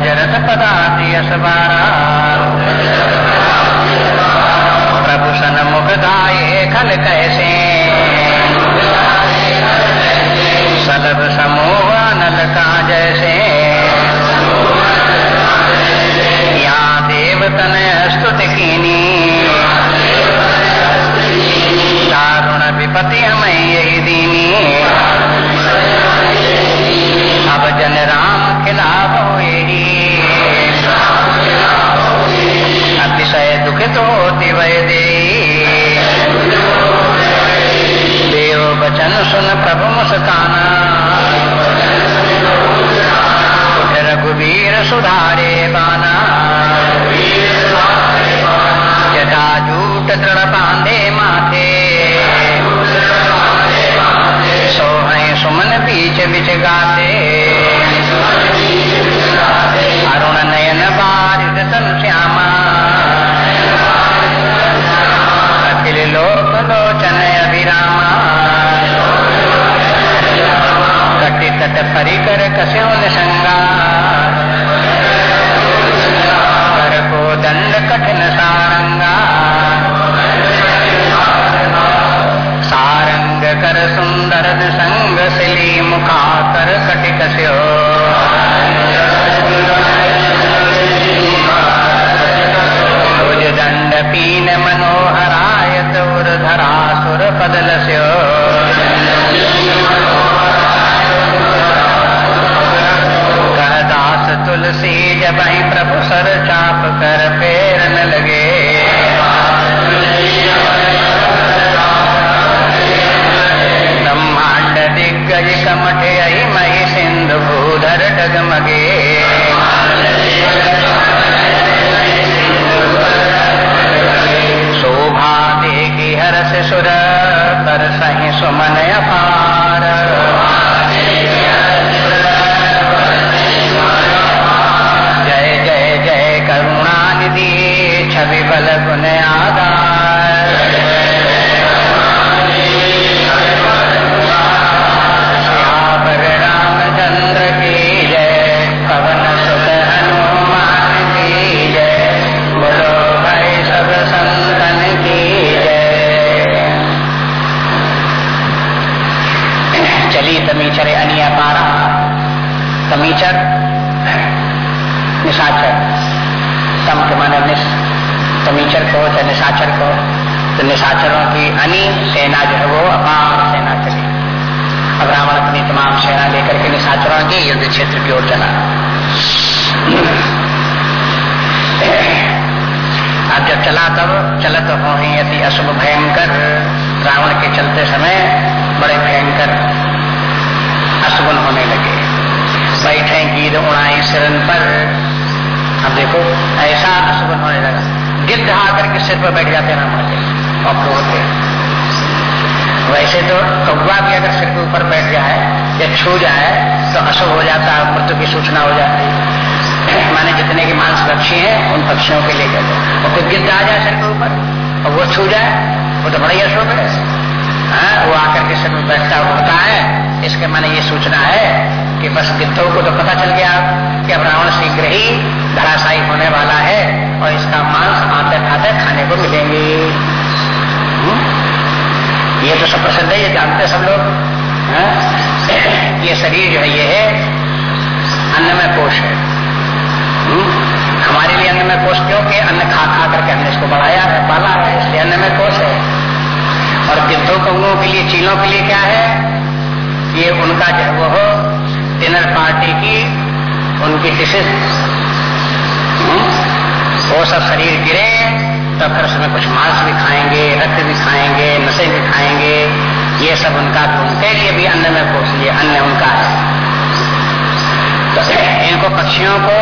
गजरत पदाति असबारा प्रभु सन मुख गाये खल कैसे सलभ समूह नल का जैसे या देवतन स्तुति वह दे देव बचन सुन प्रभु मुस्काना। रघुवीर सुधारे बाना। जटा जूट दृढ़ बांधे माथे। सोहे सुमन बीच बिच गाते। परिकर कस्यो निसंगा युद्ध क्षेत्र की ओर चला अब जब चला तब चलत हो अति अशुभ भयंकर। रावण के चलते समय बड़े भयंकर अशुभन होने लगे। बैठे गीत उड़ाए सिरन पर। अब देखो, ऐसा अशुभन होने लगा। गिद्ध आकर के सिर पर बैठ जाते रावण के। और वैसे तो कौवा भी अगर सिर के ऊपर बैठ जाए या छू जाए तो अशुभ हो जाता है मृत्यु की सूचना हो जाती है। माने जितने के मांस पक्षी हैं उन पक्षियों के हैं और कोई गिद्ध आ जाए सिर के ऊपर और वो छू जाए वो तो बड़ा ही अशुभ है। हाँ, वो आकर के सिर में बैठता उठता है। इसके माने ये सूचना है कि बस गिद्धों को तो पता चल गया कि अब रावण शीघ्र ही धराशायी होने वाला है और इसका मांस आते खाते खाने को मिलेंगे। हम्म? ये तो सब प्रसिद्ध है, ये जानते सब लोग। हाँ? ये शरीर जो है, ये है अन्नमय कोष है। हम्म? हमारे लिए अन्नमय कोष क्यों? कि अन्न खा खा करके हमने इसको बढ़ाया है, पाला है, इसलिए अन्नमय कोश है। और गिद्धों कौओं के लिए चीलों के लिए क्या है? ये उनका जो वो हो, डिनर पार्टी की उनकी डिशेज वो सब शरीर गिरे तो फिर उसमें कुछ मांस भी खाएँगे, रक्त भी खाएँगे नशे भी खाएँगे। ये सब उनका तो उनके लिए भी अन्न में पोष लिए, अन्न उनका है। तो इनको पक्षियों को,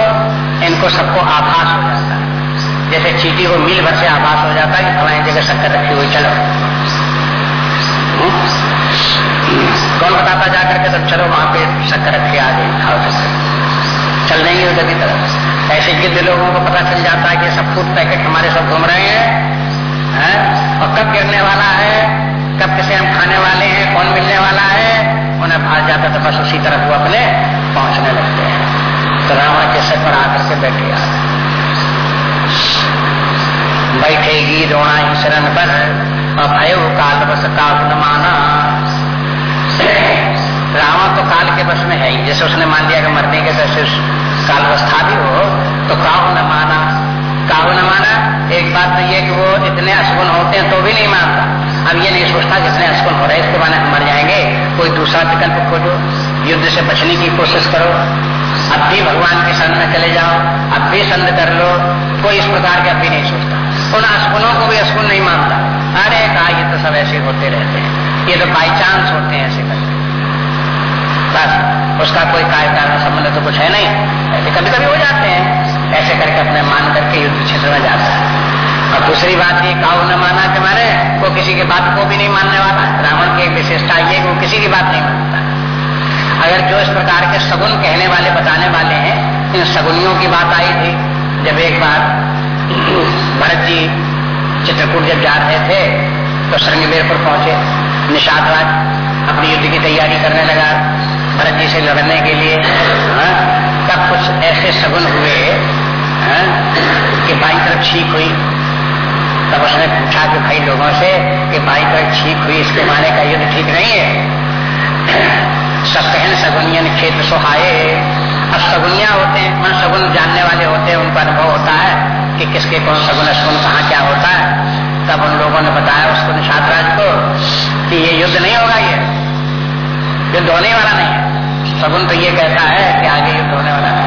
इनको सबको आभास हो जाता है। जैसे चीटी को मील भर से आभास हो जाता है कि फलानी जगह शक्कर रखी हुई, चलो। कौन बताता जाकर के तब चलो वहाँ पे शक्कर रखे आ गई खाओ चल देंगे उधर की तरफ़। ऐसे गिद्ध लोगों को पता चल जाता है कि सब फ़ूड पैकेट हमारे सब घूम रहे हैं, है? और कब गिरने वाला है, कब किसे हम खाने वाले हैं, कौन मिलने वाला है, उन्हें भाग जाता तो बस उसी तरफ़ वो अपने पहुँचने लगते हैं। तो रावण के सर पर आकर के बैठे आ बैठेगी द्रोणा ही शरण पर भय काल बस न माना। रावण तो काल के बस में है ही, जैसे उसने मान लिया कि मरने के वैसे कालवस्था भी हो तो काहु न माना। काहु न माना, एक बात तो ये कि वो इतने अशगुन होते हैं तो भी नहीं मानता। अब ये नहीं सोचता जितने अशगुन हो रहे इसके माने हम मर जाएँगे। कोई दूसरा विकल्प खोजो, युद्ध से बचने की कोशिश करो। अब भी भगवान के संग में चले जाओ, अब भी संग कर लो। कोई इस प्रकार के अब भी नहीं सोचता। उन अशगुनों को भी अशगुन नहीं मानता। अरे कहा, ये तो सब ऐसे होते रहते हैं। ये तो बाई चांस होते हैं ऐसे करते बस। उसका कोई कार्य कारण संबंध तो कुछ है नहीं। ऐसे कभी कभी हो जाते हैं। ऐसे करके अपने मान करके युद्ध क्षेत्र में जाता है। और दूसरी बात ये काउ न माना के मारे, वो किसी की बात को भी नहीं मानने वाला। रावण की विशेषता ये वो किसी की बात नहीं मानता। अगर जो इस प्रकार के सगुन कहने वाले, बताने वाले हैं, इन सगुनियों की बात आई थी, जब एक बार भरत जी चित्रकूट जब जा रहे थे तो श्रृंगवेर पर पहुँचे। निषाद राज अपनी युद्ध की तैयारी करने लगा। भरत जी से लड़ने के लिए हाँ, तब कुछ ऐसे सगुन हुए हाँ, कि बाई तरफ़ छीक हुई। तब उसने पूछा कि भाई लोगों से कि बाई तरफ़ छीक हुई इसके माने का युद्ध ठीक नहीं है? सब कहन सगुनियन खेत सुहाए अब सगुनिया होते हैं मन सगुन जानने वाले होते हैं उनका अनुभव होता है कि किसके कौन सगुन सगुन कहाँ क्या होता है। तब उन लोगों ने बताया उसको निषाद राज को कि ये युद्ध नहीं होगा ये। युद्ध होने वाला नहीं है। सगुन तो ये कहता है कि आगे युद्ध होने वाला है।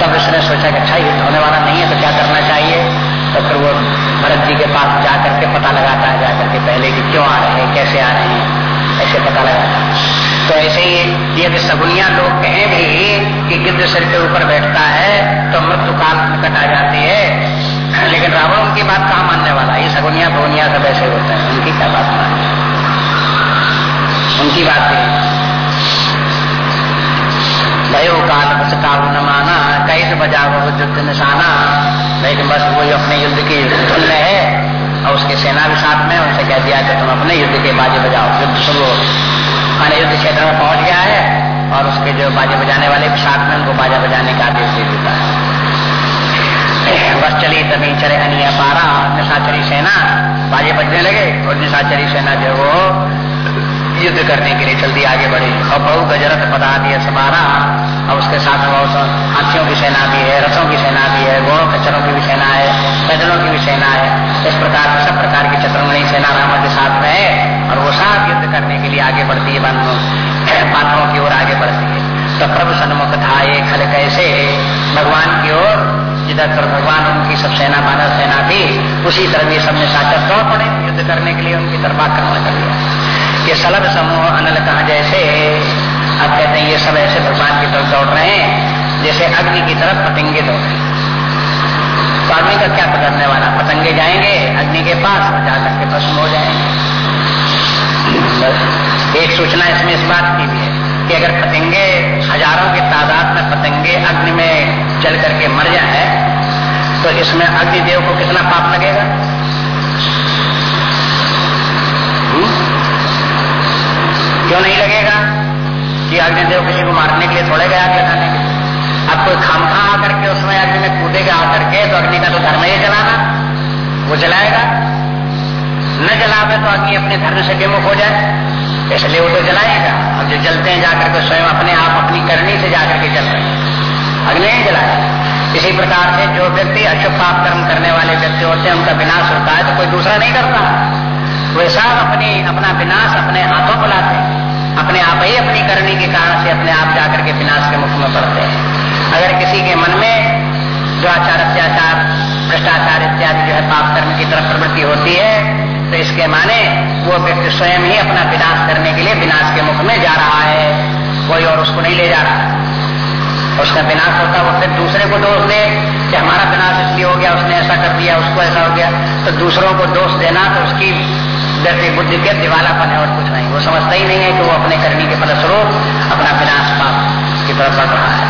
तब उसने सोचा कि अच्छा युद्ध होने वाला नहीं है तो क्या करना चाहिए? तो फिर वो भरत जी के पास जा करके पता लगाता है, जाकर के पहले कि क्यों आ रहे हैं, कैसे आ रहे हैं, ऐसे पता लगाता है। तो ऐसे ही यदि सगुनिया लोग कहें भी कि गिद्ध सिर के ऊपर बैठता है तो मृत्यु काल निकट आ जाती है। लेकिन रावण उनकी बात कहाँ मानने वाला? ये सगुनिया भोनिया सब ऐसे होते हैं। उनकी क्या बात माननी? उनकी बात नहीं भयो काल बस काबू न माना कैसे बजाओ युद्ध निशाना लेकिन बस वो अपने युद्ध की धुन में है, और उसके सेना भी साथ में उनसे कह दिया कि तुम अपने युद्ध के बाजे बजाओ। युद्ध शुरू। माने युद्ध क्षेत्र में पहुँच गया है, और उसके जो बाजे बजाने वाले भी साथ में उनको बाजा बजाने का आदेश दे देता है। बस चली तभी चले अनिया पारा, निशाचरी सेना। बाजे बजने लगे, और निशाचरी सेना जो वो युद्ध करने के लिए जल्दी आगे बढ़ी। और बहु गजरत पदा दिया समारा। और उसके साथ हाथियों की सेना भी है, रथों की सेना भी है, घोड़ों, खच्चरों की भी सेना है, पैदलों की भी सेना है। इस प्रकार सब प्रकार की चतुर्मणी सेना रावण के साथ में है और वो साथ युद्ध करने के लिए आगे बढ़ती है पात्रों की ओर आगे बढ़ती है। तो प्रभु सन्मुख धाये खल कैसे? भगवान की ओर, जिधर भगवान उनकी सब सेना मानव सेना थी, उसी तरह ये सब निशाचर दौड़ पड़े। युद्ध करने के लिए उनकी तरफ़ आक्रमण कर लिया ये सलभ समूह अनल कहा जैसे अब कहते हैं, ये सब ऐसे भगवान की तरफ़ दौड़ रहे हैं, जैसे अग्नि की तरफ़ पतंगे दौड़ रहे तो आदमी का क्या पकड़ने वाला? पतंगे जाएँगे, अग्नि के पास और जाकर के भस्म हो जाएँगे। एक सूचना इसमें इस बात की भी है कि अगर पतंगे, हज़ारों की तादाद में पतंगे अग्नि में जल करके मर जाए तो इसमें अग्निदेव को कितना पाप लगेगा? क्यों नहीं लगेगा कि अग्निदेव किसी को मारने के लिए थोड़े गया लगाने के अब कोई खामखा आकर के उसमें अग्नि में कूदेगा आकर के तो अग्नि का तो धर्म ही जलाना। वो जलाएगा। न जलावे तो अग्नि अपने धर्म से विमुख हो जाए। इसलिए वो तो जलाएगा। अब जो जलते हैं, जाकर के स्वयं अपने आप अपनी करनी से जाकर के जल रहे हैं। अग्नि नहीं जलाए इसी प्रकार से जो व्यक्ति अशुभ पाप कर्म करने वाले व्यक्ति होते हैं, उनका विनाश होता है तो कोई दूसरा नहीं करता। वे सब अपनी, अपना विनाश अपने हाथों को लाते हैं। अपने आप ही अपनी करने के कारण से अपने आप जाकर के विनाश के मुख में पड़ते हैं। अगर किसी के मन में दुआचार अत्याचार भ्रष्टाचार इत्यादि जो है पाप कर्म की तरफ़ प्रवृत्ति होती है तो इसके माने वो व्यक्ति स्वयं ही अपना विनाश करने के लिए विनाश के मुख में जा रहा है। कोई और उसको नहीं ले जा रहा। उसका विनाश होता वो फिर दूसरे को दोष दे कि हमारा विनाश इसलिए हो गया, उसने ऐसा कर दिया, उसको ऐसा हो गया। तो दूसरों को दोष देना तो उसकी जैसे बुद्धि के दिवालापन है और कुछ नहीं। वो समझता ही नहीं है कि वो अपने करने के फलस्वरूप अपना विनाश पाप की तरफ़ बढ़ रहा है।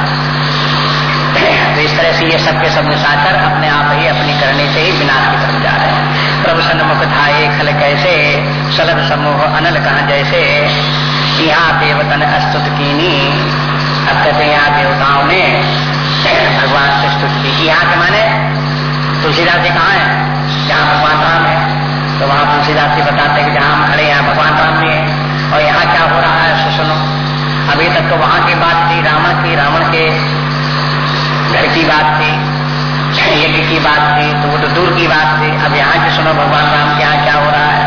तो इस तरह से ये सब के सब निशाकर अपने आप ही अपनी करने से ही विनाश की तरफ़ जा रहे हैं। प्रभु सन्मुख था एक खल कैसे सलब समूह अनल कहा जैसे। यहाँ देवतन अस्तुत कीनी अब कहते यहाँ देवताओं ने भगवान से स्तुत की। यहाँ के माने तुलसीदास जी कहाँ है? जहाँ भगवान राम है तो वहाँ तुलसीदास जी की बात थी यज्ञ की बात थी तो वो तो दूर की बात थी। अब यहाँ की सुनो, भगवान राम के यहाँ क्या हो रहा है?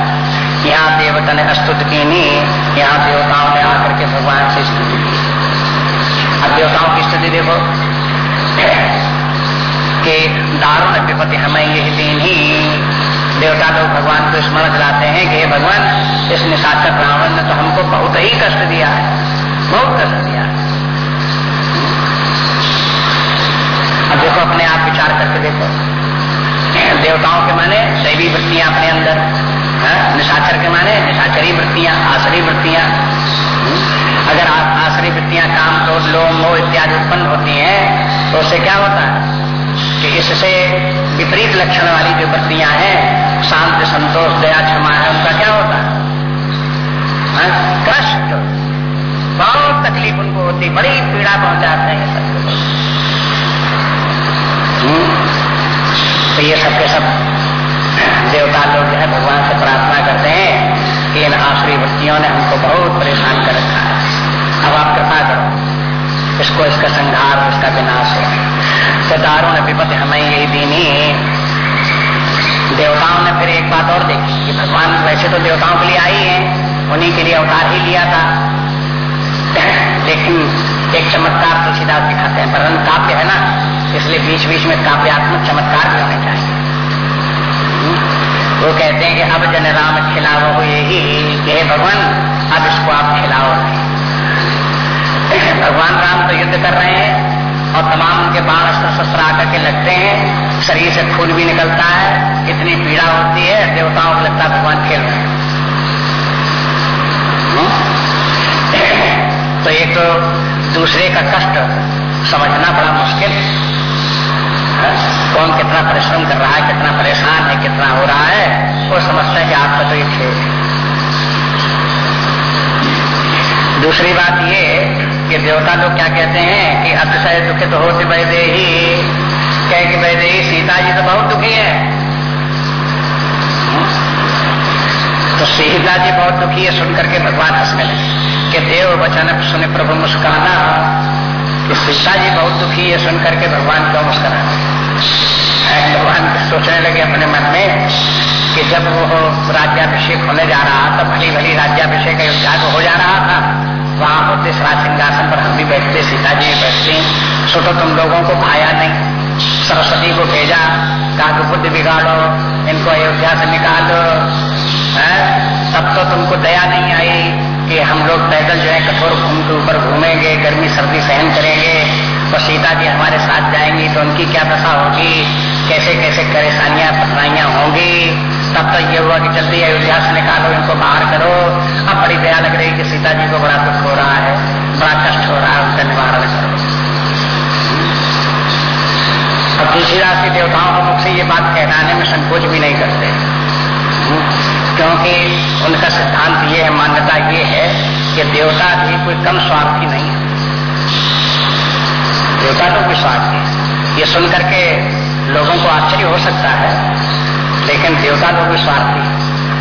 यहाँ देवता ने स्तुत की नहीं, यहाँ देवताओं ने आकर के भगवान से स्तुति की। अब देवताओं की स्तुति देखो, कि दारुण विपत्ति हमें यही दिन ही। देवता लोग भगवान को स्मरण कराते हैं कि भगवान, इस निशाचक रावण ने तो हमको बहुत ही कष्ट दिया है, बहुत कष्ट दिया है। देखो देवताओं के माने दैवी वृत्तियाँ अपने अंदर निशाचर के माने निशाचरी वृत्तियाँ आसरी वृत्तियाँ। अगर आसरी वृत्तियाँ काम क्रोध लोम मोह इत्यादि उत्पन्न होती हैं तो उससे क्या होता है? कि इससे विपरीत लक्षण वाली जो वृत्तियाँ हैं शांत संतोष दया क्षमा है उनका क्या होता है? हाँ, कष्ट बहुत तकलीफ़ उनको होती बड़ी पीड़ा पहुंचाते हैं सबको। हम्म। तो ये सबके सब देवता लोग जो है भगवान से प्रार्थना करते हैं कि इन आसुरी वृत्तियों ने हमको बहुत परेशान कर रखा है। अब आप कृपा करो, इसको इसका संघार इसका विनाश हो। तो दारुण विपत्ति हमें यही दीनी देवताओं ने फिर एक बात और देखी कि भगवान वैसे तो देवताओं के लिए आई है, उन्हीं के लिए अवतार ही लिया था। लेकिन एक चमत्कार तुलसीदास दिखाते इसलिए बीच बीच में काव्यात्मक चमत्कार भी होने चाहिए। वो कहते हैं कि अब जन राम खिलाओ हो यही हे भगवान, अब इसको आप खिलाओ। भगवान राम तो युद्ध कर रहे हैं और तमाम उनके बाण अस्त्र शस्त्र आकर के लगते हैं। शरीर से खून भी निकलता है, इतनी पीड़ा होती है, देवताओं को लगता है भगवान खेल रहे हैं। हम्म? तो एक तो दूसरे का कष्ट समझना बड़ा मुश्किल। कौन कितना परिश्रम कर रहा है, कितना परेशान है, कितना हो रहा है, वो समझता है कि आपका तो ये खेल दूसरी बात ये कि देवता लोग क्या कहते हैं कि अतिशय दुखित तो होते वैदे ही कह कि वैदे ही सीता जी तो बहुत दुखी है। तो सीता जी बहुत दुखी है सुनकर के भगवान हंसने लगे कि देव वचन सुने प्रभु मुस्काना। कि सीता जी बहुत दुखी है सुनकर के भगवान क्यों मुस्कुराना भगवान सोचने लगे अपने मन में कि जब वो राज्याभिषेक होने जा रहा था भली भली राज्याभिषेक अयोध्या को हो जा रहा था, वहाँ होते राज सिंहासन पर हम भी बैठते सीता जी बैठती सो तो तुम लोगों को भाया नहीं सरस्वती को भेजा कहा कि बुद्धि बिगाड़ो, इनको अयोध्या से निकालो, है? तब तो तुमको दया नहीं आई कि हम लोग पैदल जो है कठोर घूम के ऊपर घूमेंगे, गर्मी सर्दी सहन करेंगे तो सीता जी हमारे साथ जाएँगी तो उनकी क्या दशा होगी? कैसे कैसे परेशानियाँ पथराइयाँ होंगी? तब तक ये हुआ कि जल्दी अयोध्या से निकालो, इनको बाहर करो। अब बड़ी दया लग रही कि सीता जी को बड़ा दुख हो रहा है, बड़ा कष्ट हो रहा है, उनका निवारण करो। अब तुलसीदास के देवताओं के मुख से ये बात कहलाने में संकोच भी नहीं करते। क्योंकि उनका सिद्धांत ये है, मान्यता ये है कि देवता भी कोई कम स्वार्थी नहीं है। देवता तो कोई स्वार्थी ये सुन करके लोगों को आश्चर्य हो सकता है, लेकिन देवता लोग भी स्वार्थी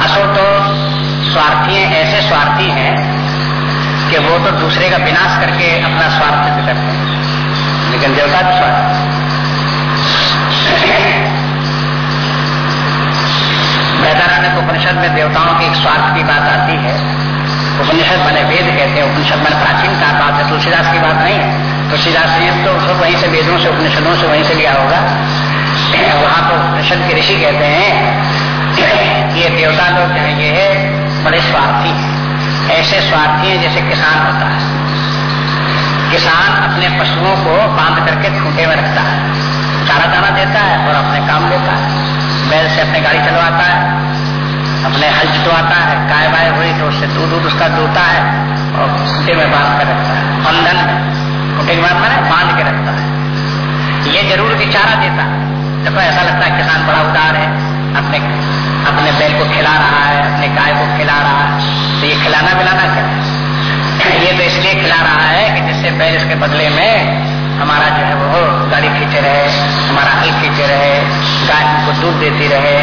असो तो स्वार्थी ऐसे स्वार्थी हैं कि वो तो दूसरे का विनाश करके अपना स्वार्थ सिद्ध करते हैं। लेकिन देवता भी स्वार्थी उपनिषद में देवताओं की एक स्वार्थ की बात आती है। उपनिषद बने वेद कहते हैं, उपनिषद बने प्राचीन का बात है, तुलसीदास की बात नहीं है। तुलसीदास ने तो सब वहीं से वेदों से, उपनिषदों से वहीं से लिया होगा। वहाँ तो उपनिषद के ऋषि कहते हैं, ये देवता लोग जो है, ये बड़े स्वार्थी। ऐसे स्वार्थी हैं जैसे किसान होता है। किसान अपने पशुओं को बाँध करके खूंटे में रखता है। चारा दाना देता है और अपने काम लेता है। बैल से अपने गाड़ी चलवाता है, अपने हल जुटवाता है गाय बाय हुई तो उससे दूध दूध उसका दूता है और खूंटे में बाँध कर रखता है। मैंने बाँध के रखता है। ये ज़रूर बिचारा देता है। देखो, ऐसा लगता है किसान बड़ा उदार है। अपने अपने बैल को खिला रहा है, अपने गाय को खिला रहा है। तो ये खिलाना मिलाना क्या ये तो इसलिए खिला रहा है कि जिससे बैल इसके बदले में हमारा जो है वो गाड़ी खींचे रहे, हमारा हल खींचे रहे, गाय को दूध देती रहे।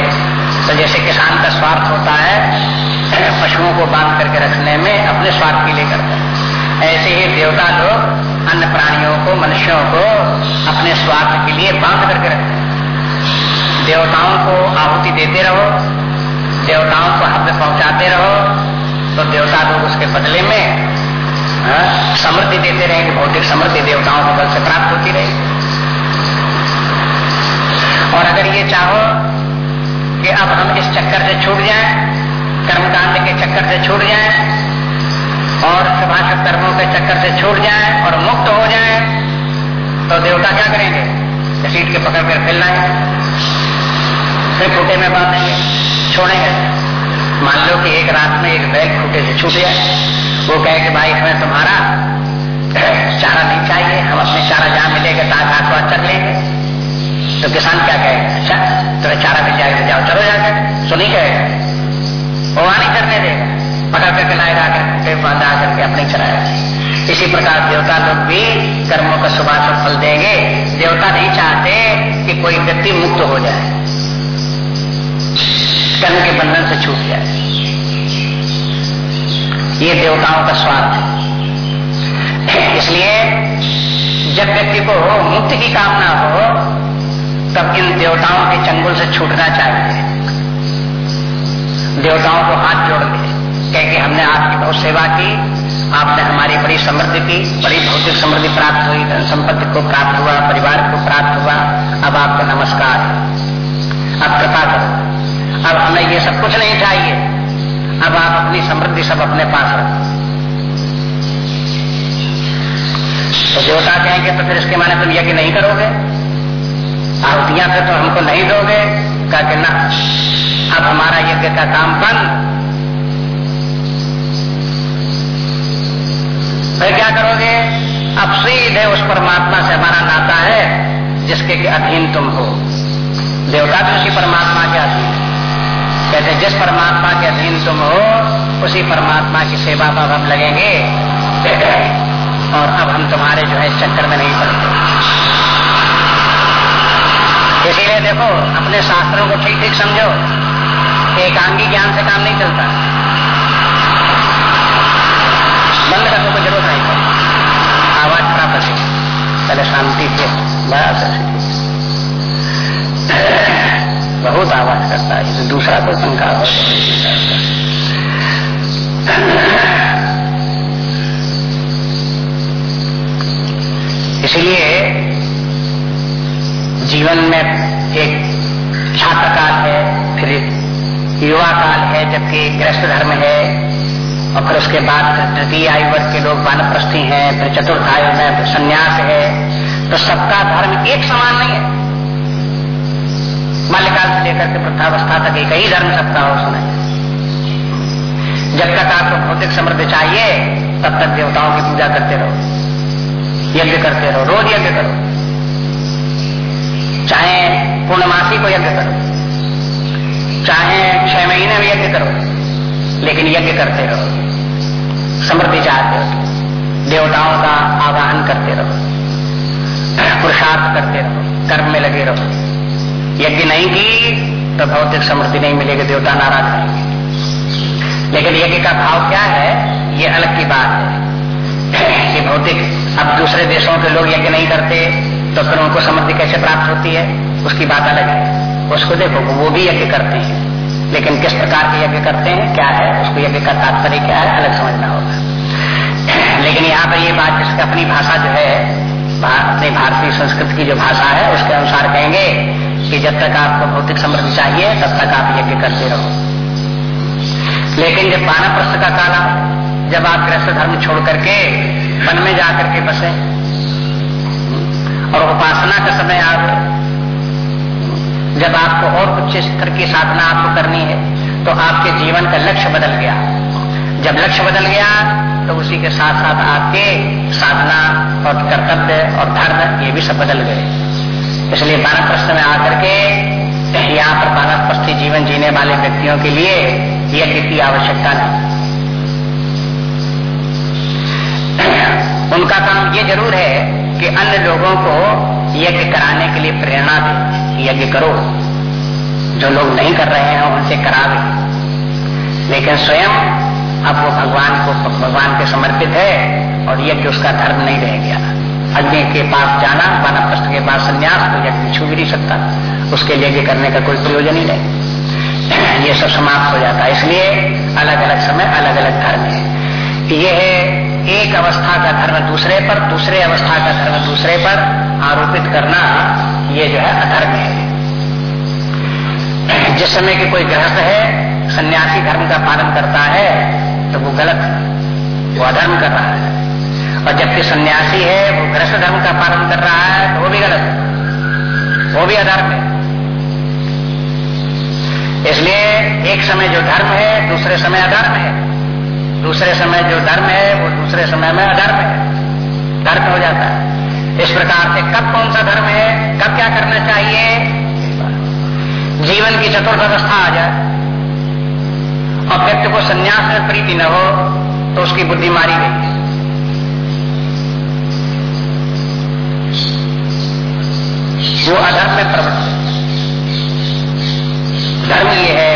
तो जैसे किसान का स्वार्थ होता है, पशुओं को बाँध करके रखने में अपने स्वार्थ के लिए करते हैं। ऐसे ही देवता लोग अन्य प्राणियों को मनुष्यों को अपने स्वार्थ के लिए बाँध करके रखते देवताओं को आहुति देते रहो देवताओं को हद पहुंचाते रहो तो देवता लोग उसके बदले में हाँ, समृद्धि देते रहेंगे भौतिक समृद्धि देवताओं के बल से प्राप्त होती रहेगी। और अगर ये चाहो कि अब हम इस चक्कर से छूट जाएँ कर्मकांड के चक्कर से छूट जाएँ के चक्कर से छूट जाए और मुक्त हो जाए तो देवता क्या करेंगे? सीट के पकड़ कर फिर लाएँगे फिर खूटे में बांधेंगे, छोड़ेंगे। मान लो कि एक रात में एक बैल खूटे से छूट जाए। वो कहे कि भाई, हमें तुम्हारा चारा नहीं चाहिए, हम अपने चारा जहाँ मिलेगा ताक हाथ वाथ चल लेंगे। तो किसान क्या कहे? अच्छा तो चारा मिल जाएगा तो जाओ, चलो जाकर सुनी कहेगा वो वहाँ नहीं करने देगा। पकड़ करके लाएगा आकर बांधा करके अपने चलाएगा इसी प्रकार देवता लोग भी कर्मों का शुभाश फल देंगे। देवता नहीं चाहते कि कोई व्यक्ति मुक्त हो जाए। कर्म के बंधन से छूट जाए। ये देवताओं का स्वार्थ है। इसलिए जब व्यक्ति को मुक्ति की कामना हो, तब इन देवताओं के चंगुल से छूटना चाहिए। देवताओं को हाथ जोड़ दे कह कि हमने आपकी बहुत सेवा की। आपने हमारी बड़ी समृद्धि की, बड़ी भौतिक समृद्धि प्राप्त हुई, धन संपत्ति को प्राप्त हुआ, परिवार को प्राप्त हुआ। अब आपको नमस्कार। अब कृपा करो। अब हमें ये सब कुछ नहीं चाहिए। अब आप अपनी समृद्धि सब अपने पास रखो। तो देवता कहेंगे तो फिर इसके माने तुम यज्ञ नहीं करोगे? आहुतियाँ से तो हमको नहीं दोगे? कहा कि ना। अब हमारा यज्ञ का काम बंद। करोगे? अब सीधे उस परमात्मा से हमारा नाता है, जिसके अधीन तुम हो। देवता भी उसी परमात्मा के अधीन। कहते, जिस परमात्मा के अधीन तुम हो, उसी परमात्मा की सेवा पर हम लगेंगे। और अब हम तुम्हारे जो है, चक्कर में नहीं पड़ते इसीलिए देखो, अपने शास्त्रों को ठीक ठीक समझो एकांगी ज्ञान से काम नहीं चलता। बाद तृतीय आयु वर्ग के लोग वानप्रस्थी हैं, फिर चतुर्थ आयु में, फिर संन्यास है। तो सबका धर्म एक समान नहीं है। बाल्यकाल से लेकर के वृद्धावस्था तक एक ही धर्म सबका हो उसमें जब तक आपको भौतिक समृद्धि चाहिए, तब तक देवताओं की पूजा करते रहो। यज्ञ करते रहो, रोज यज्ञ करो। चाहे पूर्णमासी को यज्ञ करो, चाहे छह महीने में यज्ञ करो, लेकिन यज्ञ करते रहो। समृद्धि चाहते हो। देवताओं का आवाहन करते रहो। पुरुषार्थ करते रहो। कर्म में लगे रहो। यज्ञ नहीं की तो भौतिक समृद्धि नहीं मिलेगी, देवता नाराज़ रहेंगे लेकिन यज्ञ का भाव क्या है? ये अलग की बात है। कि भौतिक, अब दूसरे देशों के लोग यज्ञ नहीं करते तो फिर उनको समृद्धि कैसे प्राप्त होती है? उसकी बात अलग है। उसको देखो, वो भी यज्ञ करते हैं। लेकिन किस प्रकार के यज्ञ करते हैं, क्या है, उसको यज्ञ का तात्पर्य क्या है, अलग समझना होगा। लेकिन यहाँ पर ये बात जिसकी अपनी भाषा जो है अपनी भारतीय संस्कृति की जो भाषा है, उसके अनुसार कहेंगे कि जब तक आपको भौतिक समृद्धि चाहिए, तब तक आप यज्ञ करते रहो। लेकिन जब प्रस्थ का काला, जब आप गृहस्थ धर्म छोड़ करके वन में जाकर के बसे, और उपासना का समय आ जब आपको और उच्च स्तर की साधना आपको करनी है तो आपके जीवन का लक्ष्य बदल गया। जब लक्ष्य बदल गया तो उसी के साथ साथ आपके साधना और कर्तव्य और धर्म, ये भी सब बदल गए। इसलिए बानप्रस्थ में आकर के, यहाँ पर बानप्रस्थी जीवन जीने वाले व्यक्तियों के लिए यह की आवश्यकता नहीं। उनका काम ये ज़रूर है कि अन्य लोगों को यज्ञ कराने के लिए प्रेरणा दे। यज्ञ करो। जो लोग नहीं कर रहे हैं, उनसे करावे लेकिन स्वयं अब वो भगवान को, भगवान के समर्पित है और यज्ञ उसका धर्म नहीं रह गया। अग्नि के पास जाना, वानप्रस्थ के पास संन्यास तो यज्ञ छू भी नहीं सकता। उसके यज्ञ करने का कोई प्रयोजन ही नहीं। ये सब समाप्त हो जाता है। इसलिए अलग अलग समय अलग अलग धर्म है। ये है, एक अवस्था का धर्म दूसरे पर, दूसरे अवस्था का धर्म दूसरे पर आरोपित करना। ये जो है अधर्म है। जिस समय की कोई गृहस्थ है, सन्यासी धर्म का पालन करता है तो वो गलत वो अधर्म कर रहा है। और जबकि सन्यासी है, वो गृहस्थ धर्म का पालन कर रहा है तो वो भी गलत वो भी अधर्म है। इसलिए एक समय जो धर्म है, दूसरे समय अधर्म है। दूसरे समय जो धर्म है, वो दूसरे समय में अधर्म है। धर्म हो जाता है। इस प्रकार से कब कौन सा धर्म है, कब क्या करना चाहिए? जीवन की चतुर्थ अवस्था आ जाए। और व्यक्ति को संन्यास में प्रीति न हो तो उसकी बुद्धि मारी गई। वो अधर्म में प्रवृत्त धर्म ये है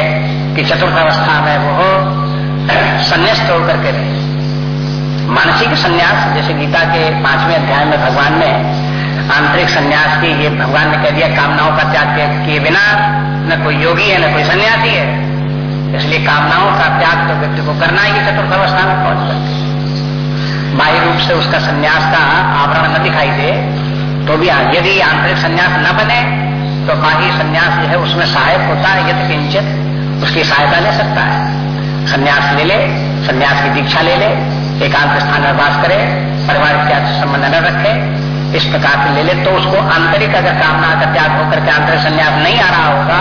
कि चतुर्थ अवस्था में वो हो, संन्यास्त होकर के रहे। मानसिक संन्यास, जैसे गीता के पाँचवें अध्याय में भगवान ने आंतरिक संन्यास की, ये भगवान ने कह दिया, कामनाओं का त्याग किए बिना न कोई योगी है, न कोई सन्यासी है। इसलिए कामनाओं का त्याग तो व्यक्ति को करना ही चतुर्थ अवस्था में पहुँच करके बाह्य रूप से उसका संन्यास का आवरण न दिखाई दे तो भी यदि आंतरिक संन्यास न बने तो बाह्य संन्यास जो है उसमें सहायक होता है, यदि किंचित उसकी सहायता ले सकता है। संन्यास ले ले, संन्यास की दीक्षा ले ले एकांत स्थान में वास करे, परिवार त्याग संबंध न रखे, इस प्रकार से ले ले तो उसको आंतरिक अगर कामना का त्याग होकर के आंतरिक संन्यास नहीं आ रहा होगा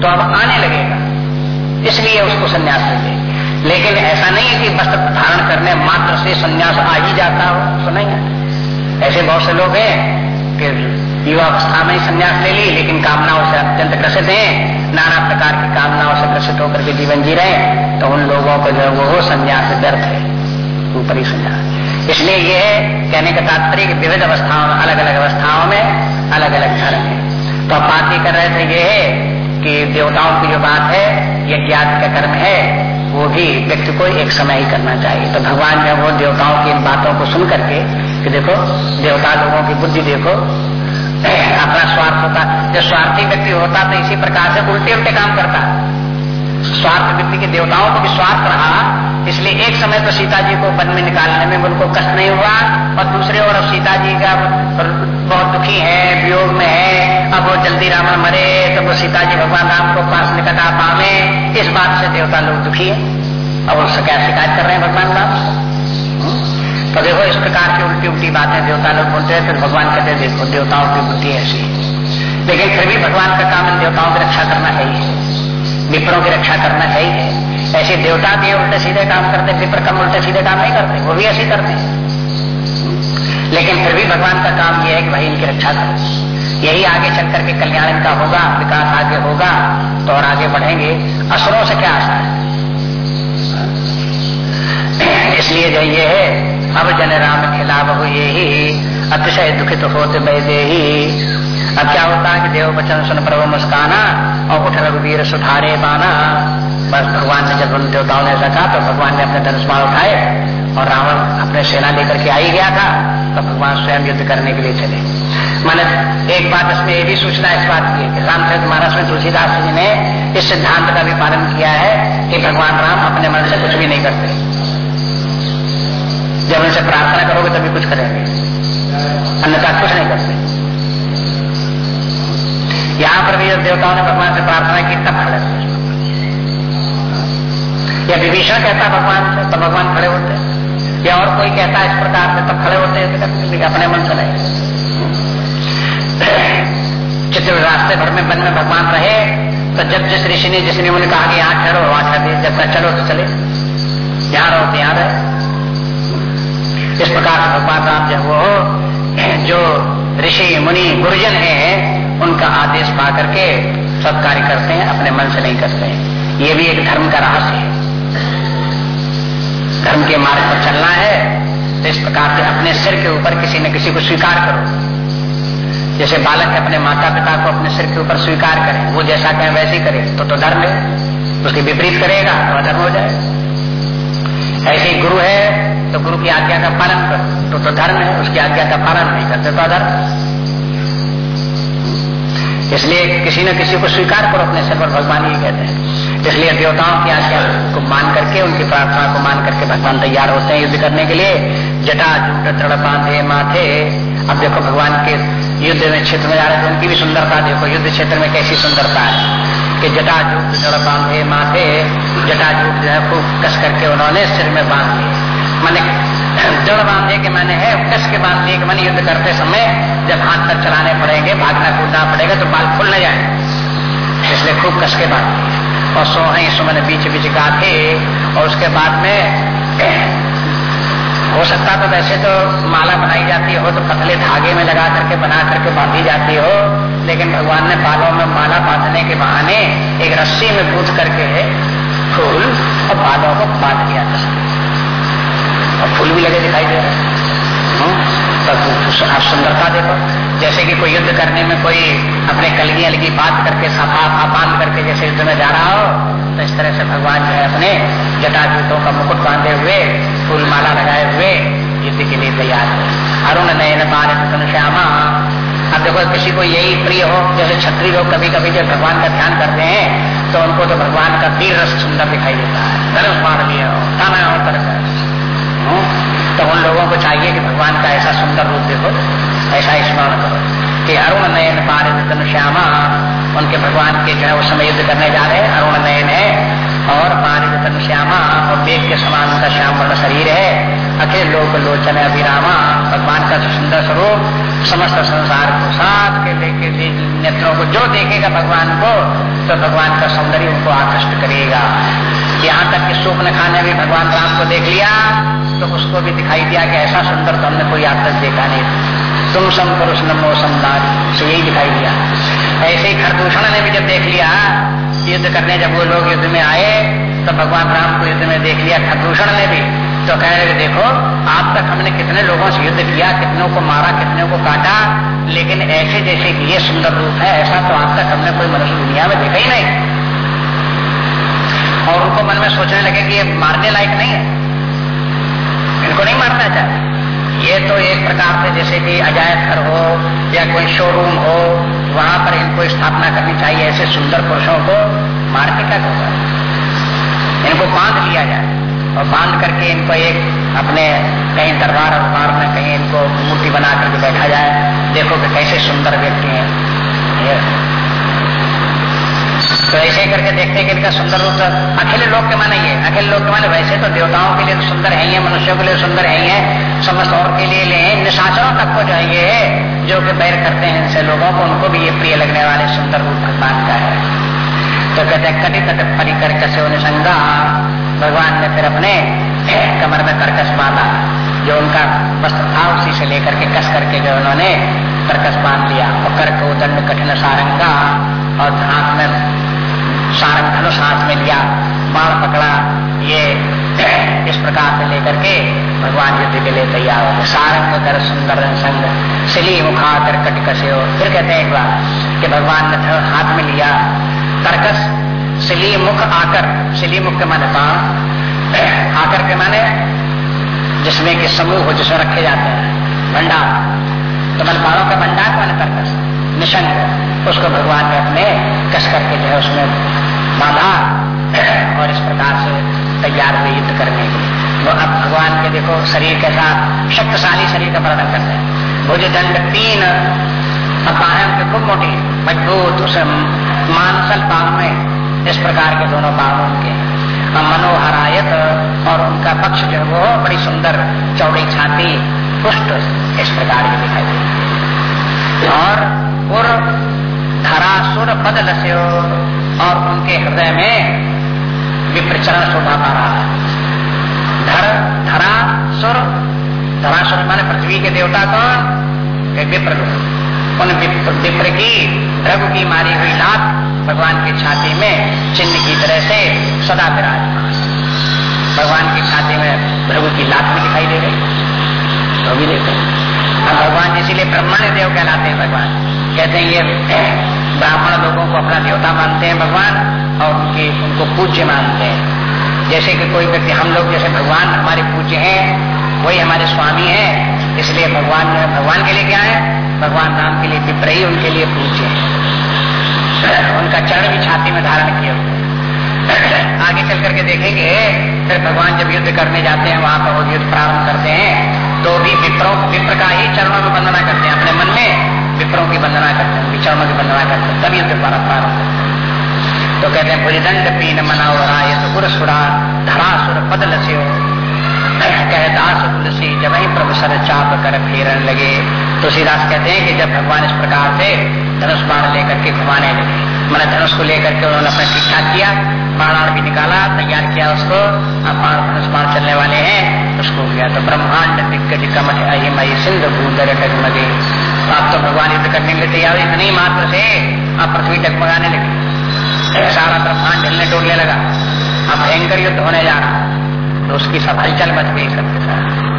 तो अब आने लगेगा। इसलिए उसको संन्यास ले ले लेकिन ऐसा नहीं है कि वस्त्र धारण करने मात्र से संन्यास आ ही जाता हो तो नहीं है। ऐसे बहुत से लोग हैं कि युवावस्था में ही संन्यास ले ली, लेकिन कामनाओं से अत्यंत ग्रसित हैं, नाना प्रकार की कामनाओं से ग्रसित होकर के जीवन जी रहे तो उन लोगों को जो वो संन्यास व्यर्थ है। ऊपरी संन्यास इसलिए ये कहने का तात्पर्य कि विविध अवस्थाओं में अलग अलग अवस्थाओं में अलग अलग धर्म है। तो अब बात ये कर रहे थे ये है कि देवताओं की जो बात है, ये ज्ञात का कर्म है, वो भी व्यक्ति को एक समय ही करना चाहिए। तो भगवान ने वो देवताओं की इन बातों को सुन करके कि देखो, देवता लोगों की बुद्धि देखो, अपना स्वार्थ होता। जब स्वार्थी व्यक्ति होता तो इसी प्रकार से उल्टे उल्टे काम करता। स्वार्थ व्यक्ति के देवताओं को भी स्वार्थ रहा। इसलिए एक समय तो सीता जी को वन में निकालने में उनको कष्ट नहीं हुआ और दूसरे ओर सीता जी का बहुत दुखी है, वियोग में है। अब वो जल्दी रावण मरे तो वो सीता जी भगवान राम को पास निकट पावे। इस बात से देवता लोग दुखी है। और उससे क्या शिकायत कर रहे हैं भगवान राम? तो देखो, इस प्रकार की उल्टी उल्टी बातें देवता लोग बोलते हैं, फिर भगवान कहते हैं, देखो, देवताओं की बुद्धि ऐसी लेकिन फिर भी भगवान का काम देवताओं की रक्षा करना चाहिए। विप्रों की रक्षा करना चाहिए। ऐसे देवता भी उल्टे सीधे काम करते, विप्र कम उल्टे सीधे काम नहीं करते, वो भी ऐसे करते हैं। लेकिन फिर भी भगवान का काम यह है कि भाई इनकी रक्षा करो। यही आगे चल करके कल्याण इनका होगा, विकास आगे होगा तो और आगे बढ़ेंगे। असुरों से क्या आशा है? इसलिए जो ये है, अब जन राम खिलाफ हो ये ही, अतिशय दुखित होते बैदे ही अब क्या होता है कि देव वचन सुन प्रभु मुस्काना और उठ रघुवीर सुधारे बाना बस भगवान ने जब उन देवताओं ने कहा तो भगवान ने अपने धनुष बाण उठाए और रावण अपने सेना लेकर के आई गया था तो भगवान स्वयं युद्ध करने के लिए चले। मैंने एक बात इसमें ये भी सूचना इस बात की कि रामचरित महाराज में तुलसीदास जी ने इस सिद्धांत का भी पालन किया है कि भगवान राम अपने मन से कुछ भी नहीं करते। जब उनसे प्रार्थना करोगे तभी कुछ करेंगे। अन्यथा कुछ नहीं करते। पर भी देवताओं ने भगवान से प्रार्थना की, तब खड़े या विभीषण कहता भगवान से तो भगवान खड़े होते या और कोई कहता इस प्रकार से, तब खड़े होते हैं अपने मन से नहीं चित्र रास्ते भर में वन में भगवान रहे तो जब जिस ऋषि ने जिस ने उन्हें कहा कि यहाँ ठहरो, वहाँ ठहर जब तक चलो तो चले। यहाँ रहो तो यहाँ रहे। इस प्रकार भगवान राम जो वो, जो ऋषि, मुनि, गुरुजन है उनका आदेश पा करके सब कार्य करते हैं, अपने मन से नहीं करते हैं। ये भी एक धर्म का रहस्य है। धर्म के मार्ग पर चलना है तो इस प्रकार से अपने सिर के ऊपर किसी न किसी को स्वीकार करो। जैसे बालक अपने माता पिता को अपने सिर के ऊपर स्वीकार करे, वो जैसा कहें वैसे करे तो तो धर्म है। उसके विपरीत करेगा तो अधर्म हो जाए ऐसे ही गुरु है तो गुरु की आज्ञा का पालन करो। तो तो धर्म है, उसकी आज्ञा का पालन नहीं करते तो अधर्म इसलिए किसी न किसी को स्वीकार करो अपने सिर पर, भगवान ही कहते हैं। इसलिए देवताओं की आज्ञा को मान करके, उनकी प्रार्थना को मान करके भगवान तैयार होते हैं युद्ध करने के लिए। जटा जूट दृढ़ बांधे माथे, अब देखो भगवान के युद्ध में क्षेत्र में जा रहे थे उनकी भी सुंदरता देखो। युद्ध क्षेत्र में कैसी सुंदरता है कि जटा जूट जड़ बांधे माथे, जटा जूट जो है खूब कस करके उन्होंने सिर में बाँध लिए। मैंने जड़ बांधे के मैंने है कस के बाँध दिए कि मैंने युद्ध करते समय जब हाथ तक चलाने पड़ेंगे, भागना कूदना पड़ेगा तो बाल खुल न जाए। इसलिए खूब कस के बाँध और सोहे सुमन बीच बीच गाथे और उसके बाद में हो सकता तो वैसे तो माला बनाई जाती हो तो पतले धागे में लगा करके, बना करके बांधी जाती हो, लेकिन भगवान ने बालों में माला बांधने के बहाने एक रस्सी में कूद करके फूल और बालों को बाँध दिया था। और फूल भी लगे दिखाई दे रहे आप सुंदरता देखो। जैसे कि कोई युद्ध करने में कोई अपने कलगी अलगी बात करके सफ़ा बाँध करके जैसे युद्ध में जा रहा हो तो इस तरह से भगवान जो है अपने जटा जूतों का मुकुट बांधे हुए फूल माला लगाए हुए युद्ध के लिए तैयार है। अरुण नयन पारित श्यामा अब देखो किसी को यही प्रिय हो, जैसे छत्री लोग कभी कभी जब भगवान का ध्यान करते हैं तो उनको तो भगवान का तीर रस सुंदर दिखाई देता है। धर्म मार लिया हो, ताना हो कर तो उन लोगों को चाहिए कि भगवान का ऐसा सुंदर रूप देखो, ऐसा स्मरण करो कि अरुण नयन पारित श्यामा, उनके भगवान के जो है वो समय युद्ध करने जा रहे हैं अरुण नयन है, और पारित श्यामा, और बेग के समान उनका श्याम वर्ण शरीर है, अखिल लोक लोचन अभिरामा, भगवान का सुंदर स्वरूप, समस्त संसार को साथ के लेके नेत्रों को जो देखेगा भगवान को तो भगवान का सौंदर्य उनको आकृष्ट करेगा। यहाँ तक कि सूप खाने भी भगवान राम को देख लिया। तो उसको भी दिखाई दिया कि ऐसा सुंदर तो हमने कोई आज तक देखा नहीं। तुम सम पुरुष नमो समदारी से यही दिखाई दिया। ऐसे ही खरदूषण ने भी जब देख लिया, युद्ध करने जब वो लोग युद्ध में आए तो भगवान राम को युद्ध में देख लिया खरदूषण ने भी। तो कह रहे देखो, आज तक हमने कितने लोगों से युद्ध किया, कितनों को मारा, कितनों को काटा, लेकिन ऐसे जैसे कि ये सुंदर रूप है, ऐसा तो आज तक हमने कोई मनुष्य दुनिया में देखा ही नहीं। और उनको मन में सोचने लगे कि ये मारने लायक नहीं है। इनको नहीं मारना चाहिए ये तो एक प्रकार से जैसे कि अजायब घर हो या कोई शोरूम हो, वहाँ पर इनको स्थापना करनी चाहिए ऐसे सुंदर पुरुषों को मार के क्या होगा इनको बाँध लिया जाए और बाँध करके इनको एक अपने कहीं दरबार अखबार में कहीं इनको मूर्ति बना करके बैठा जाए। देखो कि कैसे सुंदर व्यक्ति हैं। तो ऐसे करके देखते कि इनका सुंदर रूप तो अखिल लोग के माने ये। अखिल लोग के माने वैसे तो देवताओं के लिए तो सुंदर है ही है मनुष्यों के लिए सुंदर है ही है समस्त और के लिए ले निशाचरों तक को जो है ये, जो कि बैर करते हैं इनसे लोगों को, उनको भी ये प्रिय लगने वाले सुंदर रूप भगवान का है। तो कहते हैं, कटी तट परिकर कसे निसंगा। भगवान ने फिर अपने कमर में करकस बांधा। जो उनका वस्त्र था, उसी से लेकर के कस करके जो उन्होंने करकस बाँध लिया। और कर्क उदंड दंड कठिन सारंगा और हाथ में सारंग धनुष हाथ में लिया, बाण पकड़ा, ये इस प्रकार से लेकर के भगवान युद्ध के लिए तैयार हो सारंग कर सुंदर संग सिली मुखा कर कट कसे हो फिर कहते हैं एक बार कि भगवान ने हाथ में लिया कर्कस सिली मुख आकर सिली मुख के माने बाण, आकर के माने जिसमें कि समूह हो, जिसमें रखे जाते हैं, भंडार। तो मन बाणों का भंडार माने कर्कस निशंक। उसको भगवान ने अपने कस करके जो है उसमें बांधा और इस प्रकार से तैयार हुए युद्ध करने के वो अब भगवान के देखो, शरीर कैसा शक्तिशाली शरीर का वर्णन करते हैं। भुज दंड तीन अब बाहें खूब मोटी, मज़बूत, उस मानसल बाघ में इस प्रकार के दोनों बाघ उनके मनोहरायत और उनका पक्ष जो है वो बड़ी सुंदर चौड़ी छाती, पुष्ट इस प्रकार की दिखाई देती और धरासुर पद लस्यो और उनके हृदय में विप्रचरण शोभा पा रहा है। धर, धरा, सुर धरासुर माने पृथ्वी के देवता कौन विप्र उन विप्र की, रघु की मारी हुई लात भगवान की छाती में चिन्ह की तरह से सदा विराजमान भगवान की छाती में रघु की लात भी दिखाई दे रही तो भी देखो। अब भगवान इसीलिए ब्रह्मण्य देव कहलाते हैं भगवान। कहते हैं ये ब्राह्मण लोगों को अपना देवता मानते हैं भगवान और उनके, उनको पूज्य मानते हैं। जैसे कि कोई व्यक्ति, हम लोग जैसे भगवान हमारे पूज्य हैं, वही हमारे स्वामी हैं, इसलिए भगवान भगवान के लिए क्या है? भगवान राम के लिए विप्रही उनके लिए पूज्य है। उनका चरण भी छाती में धारण किए आगे चल करके देखेंगे, फिर भगवान जब युद्ध करने जाते हैं, वहाँ पर वो युद्ध प्रारंभ करते हैं तो भी विप्रो, विप्र का ही चरणों में वंदना करते हैं, अपने मन में। विप्रों की वंदना करते हैं चरणों की वंदना करते हैं तभी उनके तब युद्ध प्रारंभ तो कहते हैं, भुजदंड पीन मनावराय तो पुर सुरा धरा सुर पद लस्यो कह, दास तुलसी, जब ही प्रभु सर चाप कर फेरन लगे, तुलसीदास कहते हैं कि जब भगवान इस प्रकार से धनुष बाण लेकर के घुमाने लगे मैंने धनुष को लेकर के उन्होंने अपना ठीक ठाक किया बाण भी निकाला, तैयार किया उसको, अब बाण धनुष बाण चलने वाले हैं, उसको गया तो ब्रह्मांड दिग्गज कमठ अहिमय सिंध भूदर डगमगे। अब तो भगवान युद्ध करने के लिए तैयार इतनी मात्र से, अब पृथ्वी डगमगाने लगी। सारा ब्रह्मांड हिलने डोलने लगा। अब भयंकर युद्ध होने जा रहा। तो उसकी सब हलचल मच गई सबके साथ।